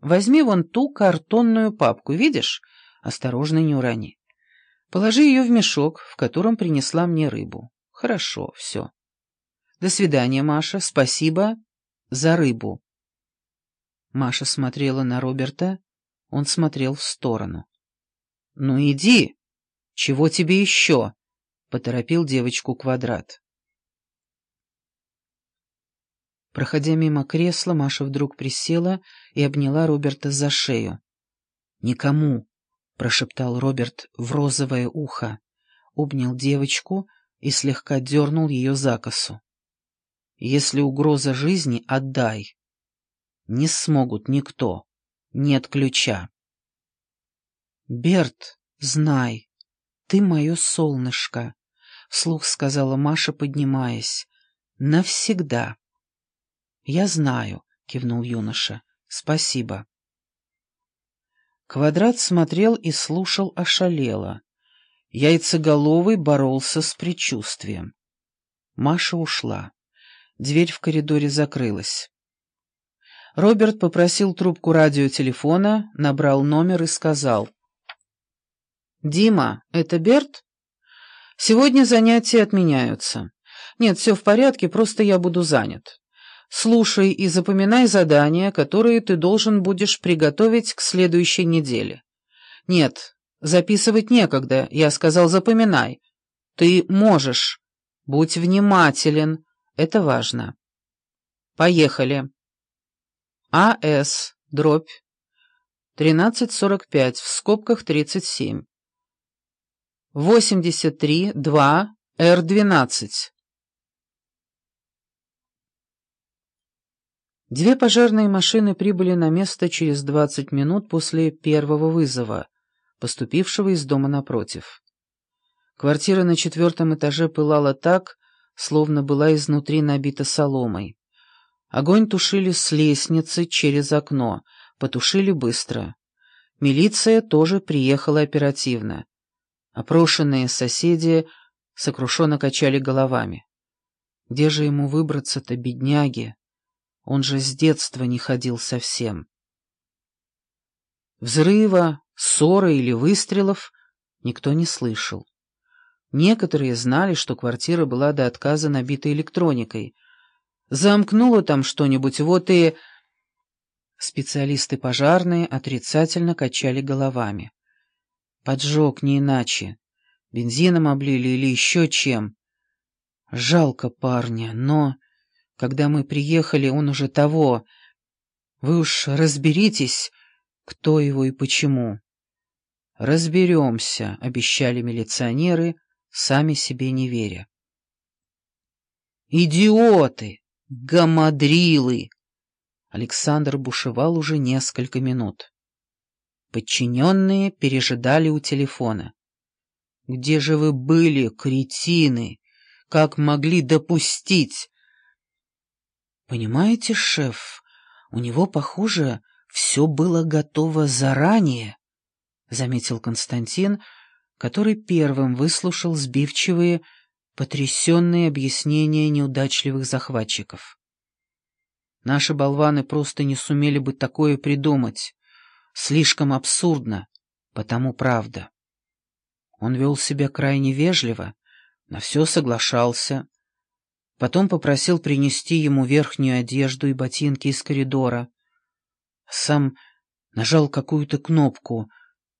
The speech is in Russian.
Возьми вон ту картонную папку, видишь? Осторожно, не урони. Положи ее в мешок, в котором принесла мне рыбу. Хорошо, все. До свидания, Маша. Спасибо за рыбу. Маша смотрела на Роберта, он смотрел в сторону. «Ну иди! Чего тебе еще?» — поторопил девочку Квадрат. Проходя мимо кресла, Маша вдруг присела и обняла Роберта за шею. «Никому!» — прошептал Роберт в розовое ухо, обнял девочку и слегка дернул ее за косу. «Если угроза жизни, отдай. Не смогут никто. Нет ключа». «Берт, знай, ты мое солнышко», — вслух сказала Маша, поднимаясь. «Навсегда». «Я знаю», — кивнул юноша. «Спасибо». Квадрат смотрел и слушал ошалело. Яйцеголовый боролся с предчувствием. Маша ушла. Дверь в коридоре закрылась. Роберт попросил трубку радиотелефона, набрал номер и сказал. «Дима, это Берт? Сегодня занятия отменяются. Нет, все в порядке, просто я буду занят. Слушай и запоминай задания, которые ты должен будешь приготовить к следующей неделе. Нет, записывать некогда, я сказал запоминай. Ты можешь. Будь внимателен, это важно. Поехали. АС, дробь, 1345, в скобках 37. 83, 2, Р-12. Две пожарные машины прибыли на место через 20 минут после первого вызова, поступившего из дома напротив. Квартира на четвертом этаже пылала так, словно была изнутри набита соломой. Огонь тушили с лестницы через окно, потушили быстро. Милиция тоже приехала оперативно. Опрошенные соседи сокрушенно качали головами. Где же ему выбраться-то, бедняги? Он же с детства не ходил совсем. Взрыва, ссоры или выстрелов никто не слышал. Некоторые знали, что квартира была до отказа набита электроникой. Замкнуло там что-нибудь, вот и... Специалисты пожарные отрицательно качали головами. Поджог не иначе. Бензином облили или еще чем. Жалко парня, но... Когда мы приехали, он уже того. Вы уж разберитесь, кто его и почему. «Разберемся», — обещали милиционеры, сами себе не веря. «Идиоты! Гамадрилы!» Александр бушевал уже несколько минут. Подчиненные пережидали у телефона. «Где же вы были, кретины? Как могли допустить?» «Понимаете, шеф, у него, похоже, все было готово заранее», — заметил Константин, который первым выслушал сбивчивые, потрясенные объяснения неудачливых захватчиков. «Наши болваны просто не сумели бы такое придумать. Слишком абсурдно, потому правда». Он вел себя крайне вежливо, на все соглашался, Потом попросил принести ему верхнюю одежду и ботинки из коридора. Сам нажал какую-то кнопку,